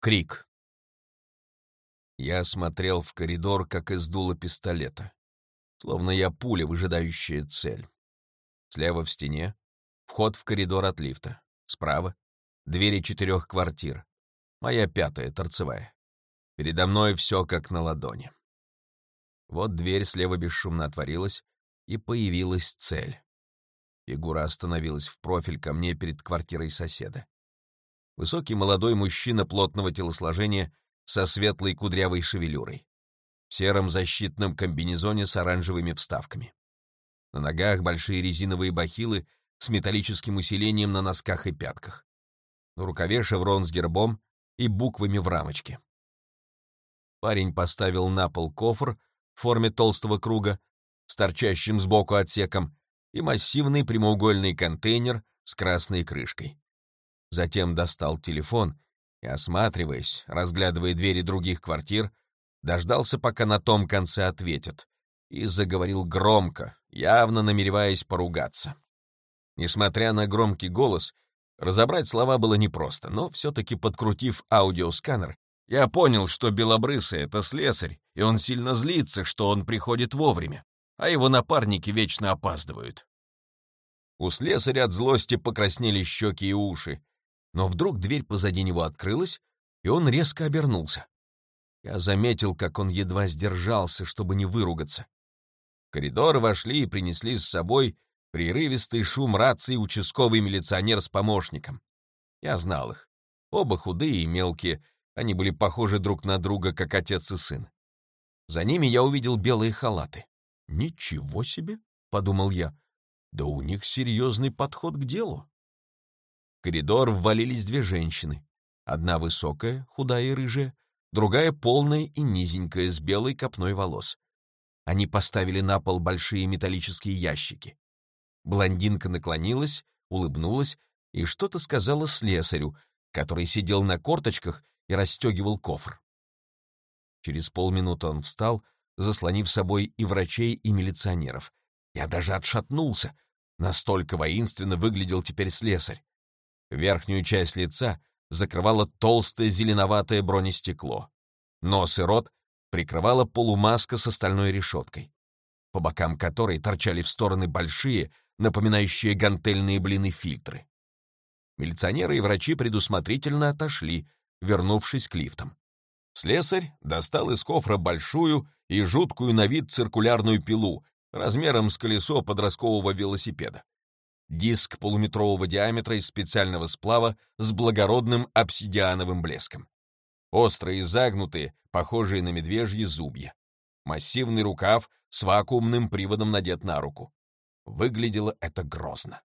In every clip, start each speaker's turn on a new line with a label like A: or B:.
A: Крик. Я смотрел в коридор, как из дула пистолета. Словно я пуля, выжидающая цель. Слева в стене — вход в коридор от лифта. Справа — двери четырех квартир. Моя пятая, торцевая. Передо мной все как на ладони. Вот дверь слева бесшумно отворилась, и появилась цель. Фигура остановилась в профиль ко мне перед квартирой соседа. Высокий молодой мужчина плотного телосложения со светлой кудрявой шевелюрой. В сером защитном комбинезоне с оранжевыми вставками. На ногах большие резиновые бахилы с металлическим усилением на носках и пятках. На рукаве шеврон с гербом и буквами в рамочке. Парень поставил на пол кофр в форме толстого круга с торчащим сбоку отсеком и массивный прямоугольный контейнер с красной крышкой. Затем достал телефон и, осматриваясь, разглядывая двери других квартир, дождался, пока на том конце ответят, и заговорил громко, явно намереваясь поругаться. Несмотря на громкий голос, разобрать слова было непросто, но все-таки подкрутив аудиосканер, я понял, что Белобрысый — это слесарь, и он сильно злится, что он приходит вовремя, а его напарники вечно опаздывают. У слесаря от злости покраснели щеки и уши, но вдруг дверь позади него открылась, и он резко обернулся. Я заметил, как он едва сдержался, чтобы не выругаться. В коридор вошли и принесли с собой прерывистый шум рации участковый милиционер с помощником. Я знал их. Оба худые и мелкие, они были похожи друг на друга, как отец и сын. За ними я увидел белые халаты. «Ничего себе!» — подумал я. «Да у них серьезный подход к делу» коридор ввалились две женщины. Одна высокая, худая и рыжая, другая полная и низенькая, с белой копной волос. Они поставили на пол большие металлические ящики. Блондинка наклонилась, улыбнулась и что-то сказала слесарю, который сидел на корточках и расстегивал кофр. Через полминуты он встал, заслонив собой и врачей, и милиционеров. Я даже отшатнулся. Настолько воинственно выглядел теперь слесарь. Верхнюю часть лица закрывало толстое зеленоватое бронестекло. Нос и рот прикрывала полумаска с остальной решеткой, по бокам которой торчали в стороны большие, напоминающие гантельные блины фильтры. Милиционеры и врачи предусмотрительно отошли, вернувшись к лифтам. Слесарь достал из кофра большую и жуткую на вид циркулярную пилу размером с колесо подросткового велосипеда. Диск полуметрового диаметра из специального сплава с благородным обсидиановым блеском. Острые загнутые, похожие на медвежьи зубья. Массивный рукав с вакуумным приводом надет на руку. Выглядело это грозно.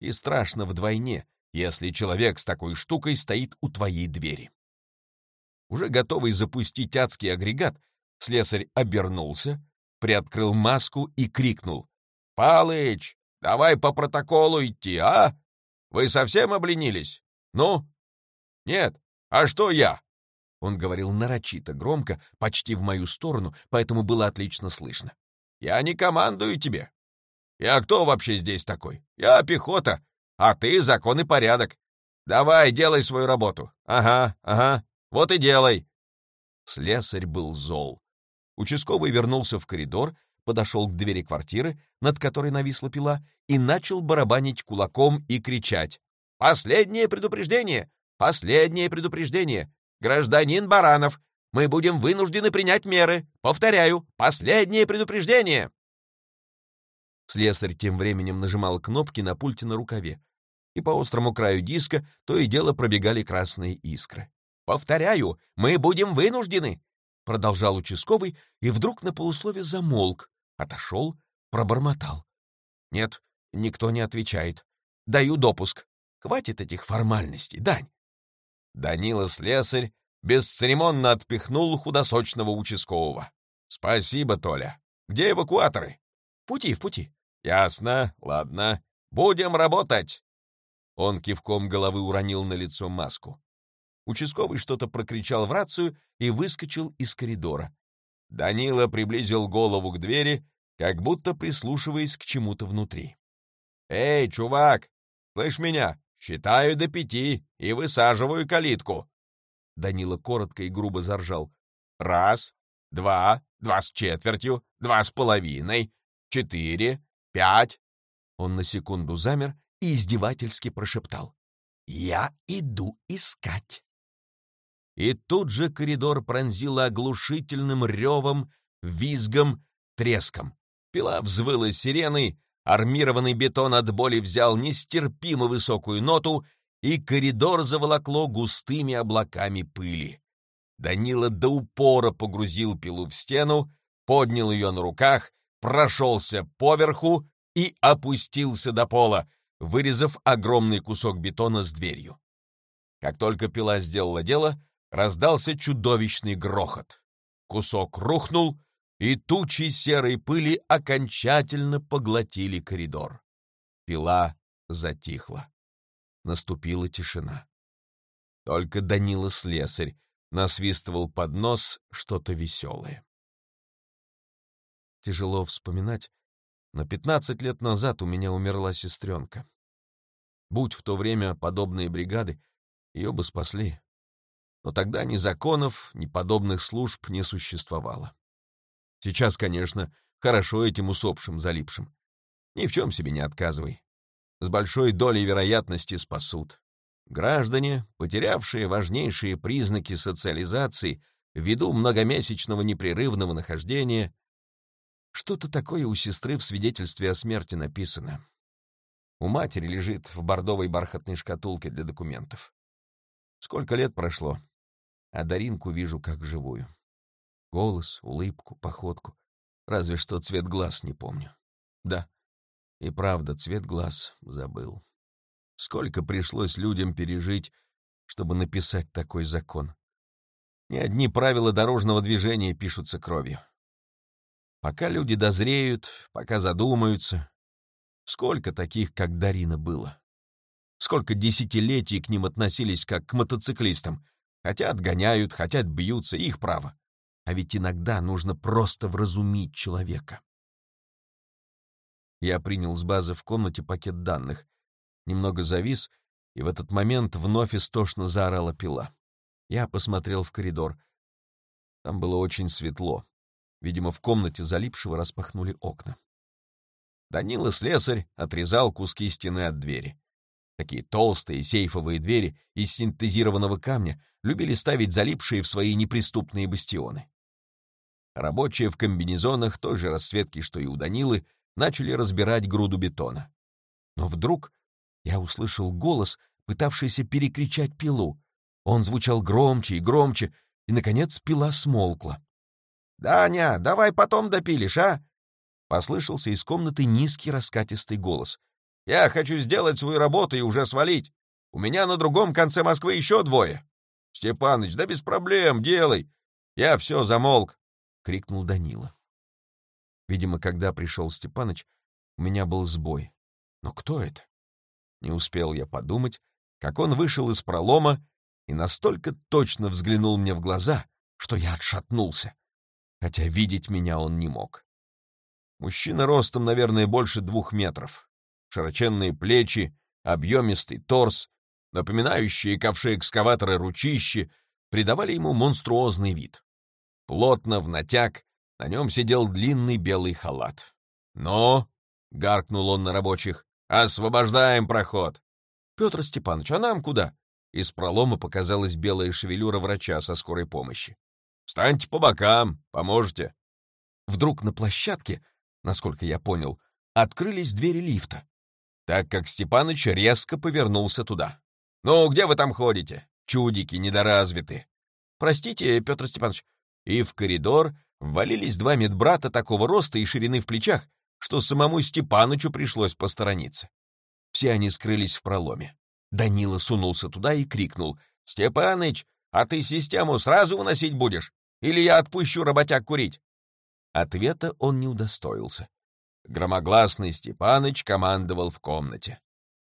A: И страшно вдвойне, если человек с такой штукой стоит у твоей двери. Уже готовый запустить адский агрегат, слесарь обернулся, приоткрыл маску и крикнул. «Палыч, Давай по протоколу идти, а? Вы совсем обленились? Ну? Нет. А что я? Он говорил нарочито, громко, почти в мою сторону, поэтому было отлично слышно. Я не командую тебе. Я кто вообще здесь такой? Я пехота, а ты закон и порядок. Давай, делай свою работу. Ага, ага, вот и делай. Слесарь был зол. Участковый вернулся в коридор подошел к двери квартиры, над которой нависла пила, и начал барабанить кулаком и кричать. «Последнее предупреждение! Последнее предупреждение! Гражданин Баранов, мы будем вынуждены принять меры! Повторяю, последнее предупреждение!» Слесарь тем временем нажимал кнопки на пульте на рукаве, и по острому краю диска то и дело пробегали красные искры. «Повторяю, мы будем вынуждены!» Продолжал участковый, и вдруг на полуслове замолк, Отошел, пробормотал. Нет, никто не отвечает. Даю допуск. Хватит этих формальностей, Дань. Данила Слесарь бесцеремонно отпихнул худосочного участкового. «Спасибо, Толя. Где эвакуаторы?» «Пути, в пути». «Ясно, ладно. Будем работать!» Он кивком головы уронил на лицо маску. Участковый что-то прокричал в рацию и выскочил из коридора. Данила приблизил голову к двери, как будто прислушиваясь к чему-то внутри. «Эй, чувак! Слышь меня? Считаю до пяти и высаживаю калитку!» Данила коротко и грубо заржал. «Раз, два, два с четвертью, два с половиной, четыре, пять». Он на секунду замер и издевательски прошептал. «Я иду искать». И тут же коридор пронзило оглушительным ревом, визгом, треском. Пила взвыла сиреной, армированный бетон от боли взял нестерпимо высокую ноту, и коридор заволокло густыми облаками пыли. Данила до упора погрузил пилу в стену, поднял ее на руках, прошелся поверху и опустился до пола, вырезав огромный кусок бетона с дверью. Как только пила сделала дело, раздался чудовищный грохот. Кусок рухнул, и тучи серой пыли окончательно поглотили коридор. Пила затихла. Наступила тишина. Только Данила Слесарь насвистывал под нос что-то веселое. Тяжело вспоминать, но пятнадцать лет назад у меня умерла сестренка. Будь в то время подобные бригады, ее бы спасли. Но тогда ни законов, ни подобных служб не существовало. Сейчас, конечно, хорошо этим усопшим залипшим. Ни в чем себе не отказывай. С большой долей вероятности спасут. Граждане, потерявшие важнейшие признаки социализации ввиду многомесячного непрерывного нахождения, что-то такое у сестры в свидетельстве о смерти написано. У матери лежит в бордовой бархатной шкатулке для документов. Сколько лет прошло, а Даринку вижу как живую. Голос, улыбку, походку. Разве что цвет глаз не помню. Да, и правда, цвет глаз забыл. Сколько пришлось людям пережить, чтобы написать такой закон. Ни одни правила дорожного движения пишутся кровью. Пока люди дозреют, пока задумаются, сколько таких, как Дарина, было? Сколько десятилетий к ним относились как к мотоциклистам? Хотят — гоняют, хотят — бьются, их право. А ведь иногда нужно просто вразумить человека. Я принял с базы в комнате пакет данных — немного завис, и в этот момент вновь истошно заорала пила. Я посмотрел в коридор. Там было очень светло. Видимо, в комнате залипшего распахнули окна. Данила слесарь отрезал куски стены от двери. Такие толстые сейфовые двери из синтезированного камня любили ставить залипшие в свои неприступные бастионы. Рабочие в комбинезонах той же расцветки, что и у Данилы, начали разбирать груду бетона. Но вдруг я услышал голос, пытавшийся перекричать пилу. Он звучал громче и громче, и, наконец, пила смолкла. «Даня, давай потом допилишь, а?» Послышался из комнаты низкий раскатистый голос. «Я хочу сделать свою работу и уже свалить. У меня на другом конце Москвы еще двое». «Степаныч, да без проблем, делай. Я все замолк», — крикнул Данила. Видимо, когда пришел Степаныч, у меня был сбой. Но кто это? Не успел я подумать, как он вышел из пролома и настолько точно взглянул мне в глаза, что я отшатнулся, хотя видеть меня он не мог. Мужчина ростом, наверное, больше двух метров. Широченные плечи, объемистый торс, напоминающие ковши экскаватора ручищи, придавали ему монструозный вид. Плотно, в натяг, на нем сидел длинный белый халат. «Но!» — гаркнул он на рабочих. «Освобождаем проход!» «Петр Степанович, а нам куда?» Из пролома показалась белая шевелюра врача со скорой помощи. «Встаньте по бокам, поможете!» Вдруг на площадке, насколько я понял, открылись двери лифта, так как Степаныч резко повернулся туда. «Ну, где вы там ходите? Чудики недоразвиты!» «Простите, Петр Степанович!» И в коридор ввалились два медбрата такого роста и ширины в плечах, что самому Степанычу пришлось посторониться. Все они скрылись в проломе. Данила сунулся туда и крикнул. «Степаныч, а ты систему сразу уносить будешь? Или я отпущу работяг курить?» Ответа он не удостоился. Громогласный Степаныч командовал в комнате.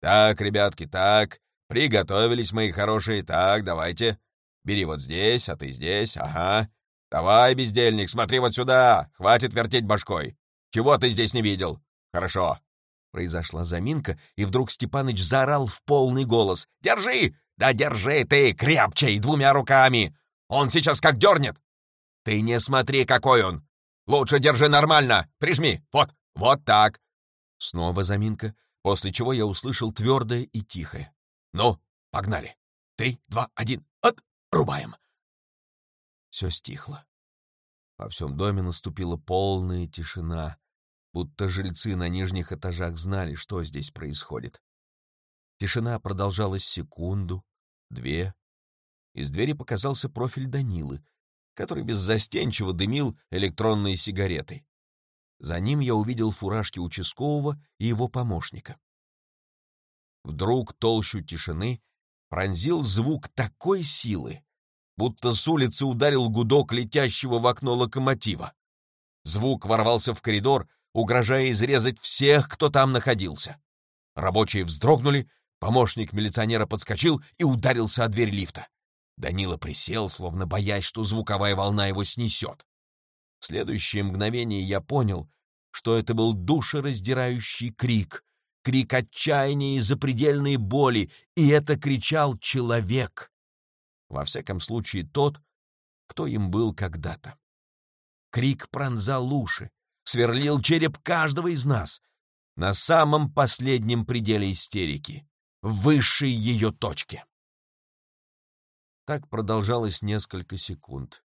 A: «Так, ребятки, так, приготовились мои хорошие, так, давайте. Бери вот здесь, а ты здесь, ага. Давай, бездельник, смотри вот сюда, хватит вертеть башкой. Чего ты здесь не видел? Хорошо. Произошла заминка, и вдруг Степаныч заорал в полный голос. «Держи! Да держи ты крепче и двумя руками! Он сейчас как дернет! Ты не смотри, какой он! Лучше держи нормально! Прижми! Вот, вот так!» Снова заминка, после чего я услышал твердое и тихое. «Ну, погнали! Три, два, один, отрубаем!» Все стихло. Во всем доме наступила полная тишина, будто жильцы на нижних этажах знали, что здесь происходит. Тишина продолжалась секунду, две. Из двери показался профиль Данилы, который беззастенчиво дымил электронной сигаретой. За ним я увидел фуражки участкового и его помощника. Вдруг толщу тишины пронзил звук такой силы, будто с улицы ударил гудок летящего в окно локомотива. Звук ворвался в коридор, угрожая изрезать всех, кто там находился. Рабочие вздрогнули, помощник милиционера подскочил и ударился о дверь лифта. Данила присел, словно боясь, что звуковая волна его снесет. Следующее мгновение я понял, что это был душераздирающий крик, крик отчаяния и запредельной боли, и это кричал человек. Во всяком случае, тот, кто им был когда-то. Крик пронзал уши, сверлил череп каждого из нас на самом последнем пределе истерики, высшей ее точке. Так продолжалось несколько секунд.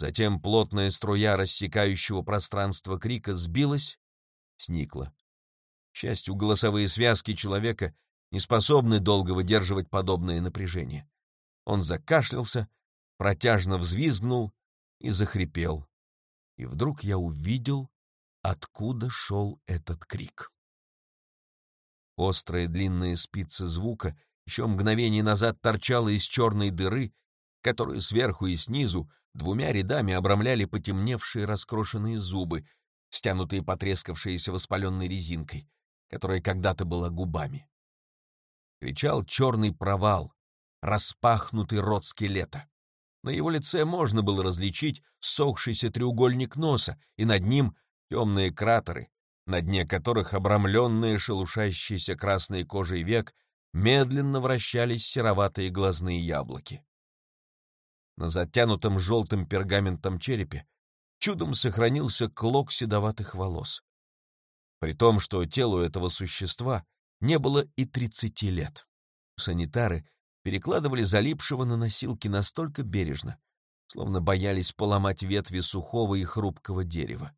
A: Затем плотная струя рассекающего пространство крика сбилась, сникла. К счастью, голосовые связки человека не способны долго выдерживать подобное напряжение. Он закашлялся, протяжно взвизгнул и захрипел. И вдруг я увидел, откуда шел этот крик. Острая длинная спица звука еще мгновение назад торчала из черной дыры, которую сверху и снизу двумя рядами обрамляли потемневшие раскрошенные зубы, стянутые потрескавшиеся воспаленной резинкой, которая когда-то была губами. Кричал черный провал, распахнутый рот скелета. На его лице можно было различить сохшийся треугольник носа, и над ним темные кратеры, на дне которых обрамленные шелушащиеся красной кожей век медленно вращались сероватые глазные яблоки. На затянутом желтым пергаментом черепе чудом сохранился клок седоватых волос. При том, что телу этого существа не было и тридцати лет. Санитары перекладывали залипшего на носилки настолько бережно, словно боялись поломать ветви сухого и хрупкого дерева.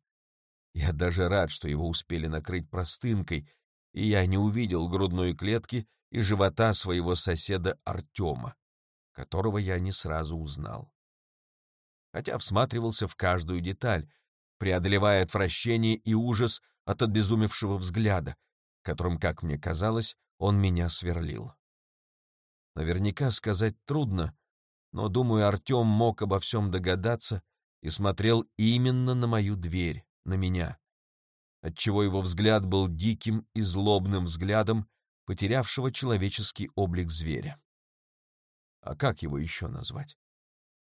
A: Я даже рад, что его успели накрыть простынкой, и я не увидел грудной клетки и живота своего соседа Артема, которого я не сразу узнал. Хотя всматривался в каждую деталь, преодолевая отвращение и ужас от обезумевшего взгляда, которым, как мне казалось, он меня сверлил. Наверняка сказать трудно, но, думаю, Артем мог обо всем догадаться и смотрел именно на мою дверь, на меня, отчего его взгляд был диким и злобным взглядом потерявшего человеческий облик зверя. А как его еще назвать?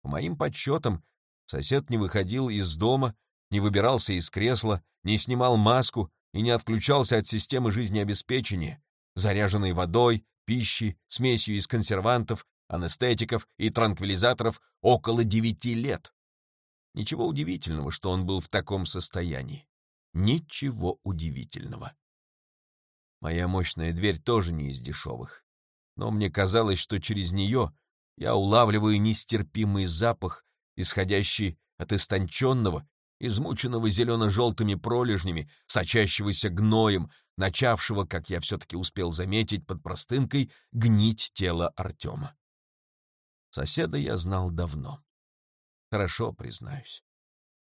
A: По моим подсчетам, сосед не выходил из дома, не выбирался из кресла, не снимал маску и не отключался от системы жизнеобеспечения, заряженной водой, пищи, смесью из консервантов, анестетиков и транквилизаторов около девяти лет. Ничего удивительного, что он был в таком состоянии. Ничего удивительного. Моя мощная дверь тоже не из дешевых. Но мне казалось, что через нее я улавливаю нестерпимый запах, исходящий от истонченного, измученного зелено-желтыми пролежнями, сочащегося гноем, начавшего, как я все-таки успел заметить под простынкой, гнить тело Артема. Соседа я знал давно. Хорошо, признаюсь.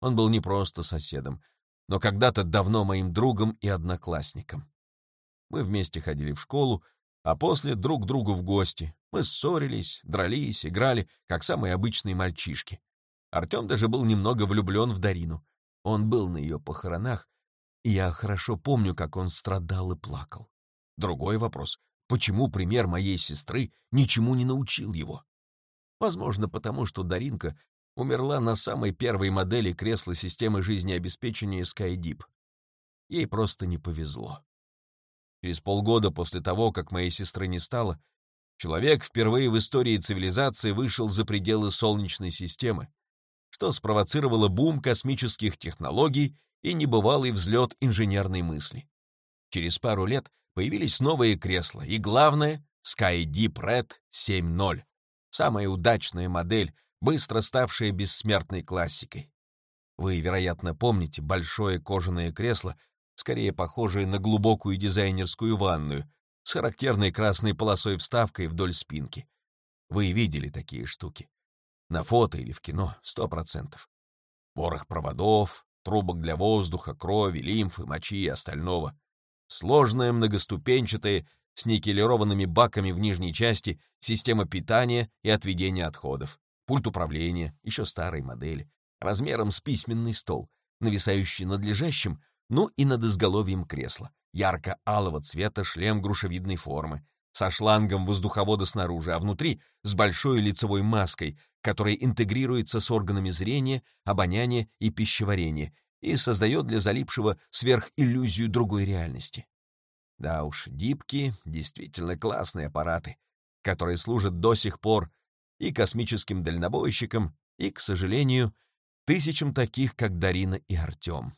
A: Он был не просто соседом, но когда-то давно моим другом и одноклассником. Мы вместе ходили в школу, а после друг к другу в гости. Мы ссорились, дрались, играли, как самые обычные мальчишки. Артем даже был немного влюблен в Дарину. Он был на ее похоронах и я хорошо помню, как он страдал и плакал. Другой вопрос — почему пример моей сестры ничему не научил его? Возможно, потому что Даринка умерла на самой первой модели кресла системы жизнеобеспечения SkyDeep. Ей просто не повезло. Через полгода после того, как моей сестры не стало, человек впервые в истории цивилизации вышел за пределы Солнечной системы, что спровоцировало бум космических технологий и небывалый взлет инженерной мысли. Через пару лет появились новые кресла, и главное — SkyDeep Red 7.0, самая удачная модель, быстро ставшая бессмертной классикой. Вы, вероятно, помните большое кожаное кресло, скорее похожее на глубокую дизайнерскую ванную, с характерной красной полосой вставкой вдоль спинки. Вы видели такие штуки. На фото или в кино, сто процентов. Ворох проводов, трубок для воздуха, крови, лимфы, мочи и остального. Сложная многоступенчатая, с никелированными баками в нижней части, система питания и отведения отходов, пульт управления, еще старой модели, размером с письменный стол, нависающий над лежащим, ну и над изголовьем кресла, ярко-алого цвета шлем грушевидной формы, со шлангом воздуховода снаружи, а внутри с большой лицевой маской, которая интегрируется с органами зрения, обоняния и пищеварения и создает для залипшего сверхиллюзию другой реальности. Да уж, дипки — действительно классные аппараты, которые служат до сих пор и космическим дальнобойщикам, и, к сожалению, тысячам таких, как Дарина и Артем.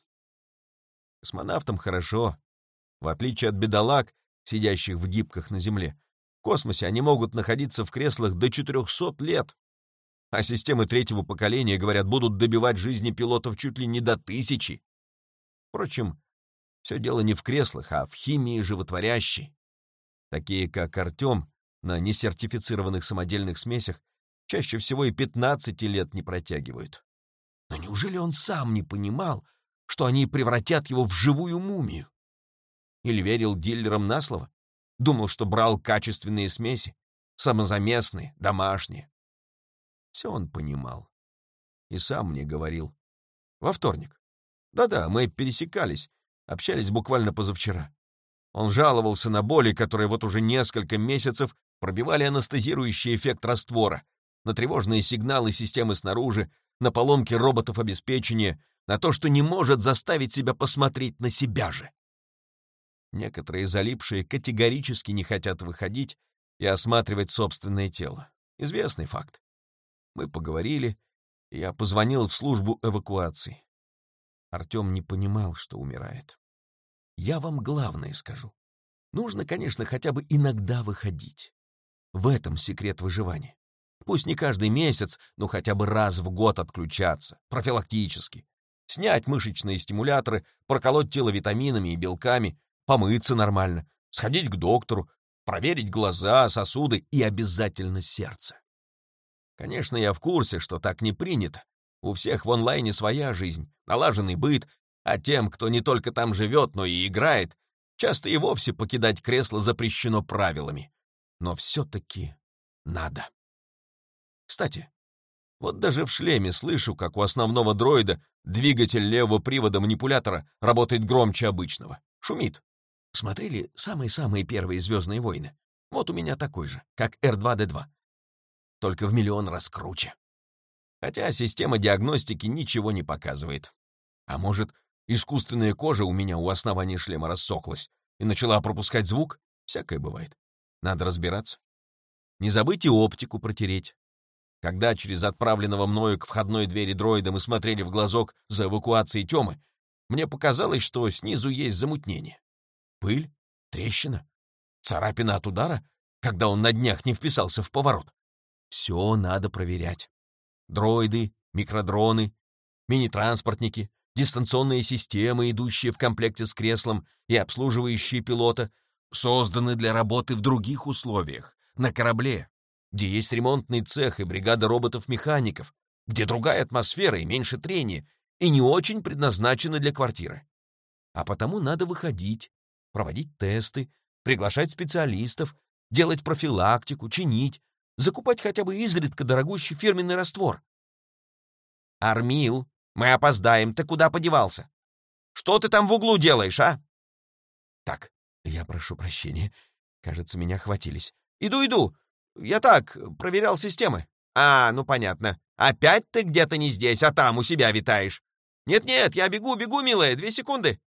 A: Космонавтам хорошо. В отличие от бедолаг, сидящих в дипках на Земле, в космосе они могут находиться в креслах до 400 лет. А системы третьего поколения, говорят, будут добивать жизни пилотов чуть ли не до тысячи. Впрочем, все дело не в креслах, а в химии животворящей. Такие, как Артем, на несертифицированных самодельных смесях чаще всего и 15 лет не протягивают. Но неужели он сам не понимал, что они превратят его в живую мумию? Или верил дилерам на слово? Думал, что брал качественные смеси, самозаместные, домашние. Все он понимал. И сам мне говорил. Во вторник. Да-да, мы пересекались, общались буквально позавчера. Он жаловался на боли, которые вот уже несколько месяцев пробивали анестезирующий эффект раствора, на тревожные сигналы системы снаружи, на поломки роботов обеспечения, на то, что не может заставить себя посмотреть на себя же. Некоторые залипшие категорически не хотят выходить и осматривать собственное тело. Известный факт. Мы поговорили, и я позвонил в службу эвакуации. Артем не понимал, что умирает. Я вам главное скажу. Нужно, конечно, хотя бы иногда выходить. В этом секрет выживания. Пусть не каждый месяц, но хотя бы раз в год отключаться, профилактически. Снять мышечные стимуляторы, проколоть тело витаминами и белками, помыться нормально, сходить к доктору, проверить глаза, сосуды и обязательно сердце. Конечно, я в курсе, что так не принято. У всех в онлайне своя жизнь, налаженный быт, а тем, кто не только там живет, но и играет, часто и вовсе покидать кресло запрещено правилами. Но все-таки надо. Кстати, вот даже в шлеме слышу, как у основного дроида двигатель левого привода манипулятора работает громче обычного. Шумит. Смотрели самые-самые первые «Звездные войны»? Вот у меня такой же, как R2-D2. Только в миллион раз круче. Хотя система диагностики ничего не показывает. А может, искусственная кожа у меня у основания шлема рассохлась и начала пропускать звук? Всякое бывает. Надо разбираться. Не забыть оптику протереть. Когда через отправленного мною к входной двери дроида мы смотрели в глазок за эвакуацией Тёмы, мне показалось, что снизу есть замутнение. Пыль? Трещина? Царапина от удара, когда он на днях не вписался в поворот? Все надо проверять. Дроиды, микродроны, мини-транспортники, дистанционные системы, идущие в комплекте с креслом и обслуживающие пилота, созданы для работы в других условиях, на корабле, где есть ремонтный цех и бригада роботов-механиков, где другая атмосфера и меньше трения, и не очень предназначены для квартиры. А потому надо выходить, проводить тесты, приглашать специалистов, делать профилактику, чинить, закупать хотя бы изредка дорогущий фирменный раствор. «Армил, мы опоздаем, ты куда подевался? Что ты там в углу делаешь, а?» «Так, я прошу прощения. Кажется, меня хватились. Иду, иду. Я так, проверял системы. А, ну понятно. Опять ты где-то не здесь, а там у себя витаешь. Нет-нет, я бегу, бегу, милая, две секунды.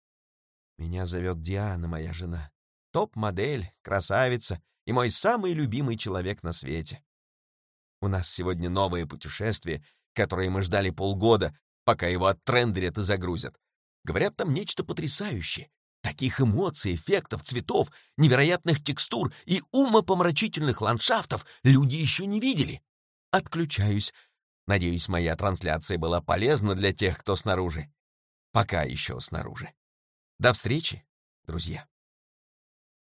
A: Меня зовет Диана, моя жена. Топ-модель, красавица, и мой самый любимый человек на свете. У нас сегодня новое путешествие, которое мы ждали полгода, пока его оттрендерят и загрузят. Говорят, там нечто потрясающее. Таких эмоций, эффектов, цветов, невероятных текстур и умопомрачительных ландшафтов люди еще не видели. Отключаюсь. Надеюсь, моя трансляция была полезна для тех, кто снаружи. Пока еще снаружи. До встречи, друзья.